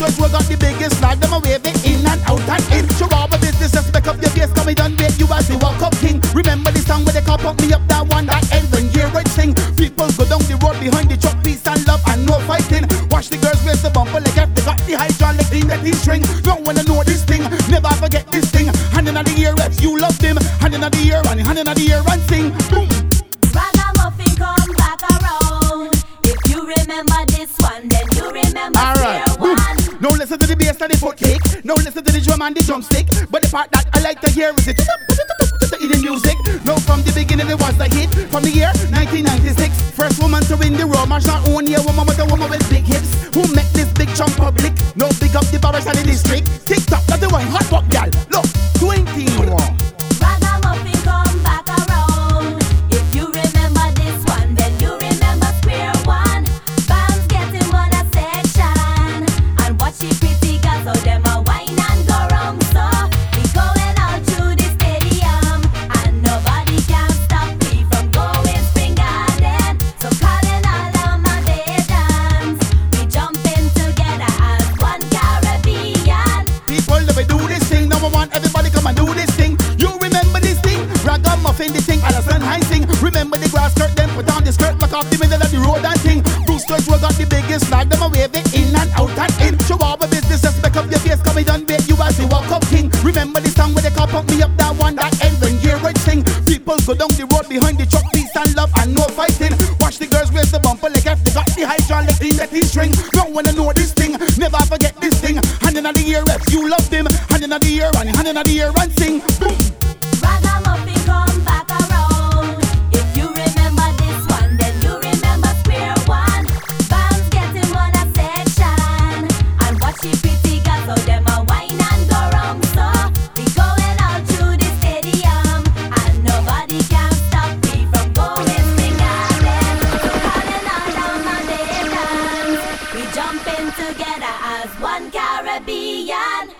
Stewart got the biggest flag, them a wave it in and out and in. Show all my business, just back up your face, coming done wait you as the walk up king. Remember the song where they call pump me up that one that ends when year right sing. People go down the road behind the truck, peace and love and no fighting. Watch the girls raise the bumper like if they got the hydraulic that the string. Don't wanna know this thing, never forget this thing. Hand in the ear, if you love them. Hand in the ear and hand in the ear and sing. To the drum drumstick. But the part that I like to hear is the in the music. No, from the beginning it was the hit. From the year 1996, first woman to win the Raw. Not only a woman me up, that one that ends when right sing. People go down the road behind the truck, peace and love and no fighting. Watch the girls raise the bumper like if they got the hydraulic that the string. Don't wanna know this thing, never forget this thing. Hand in the ear if you love them, hand in the ear and hand in the ear and sing. Boom. Ragamuffin come back around. If you remember this one, then you remember One. Getting section. The pretty girls, how them jumping together as one Caribbean.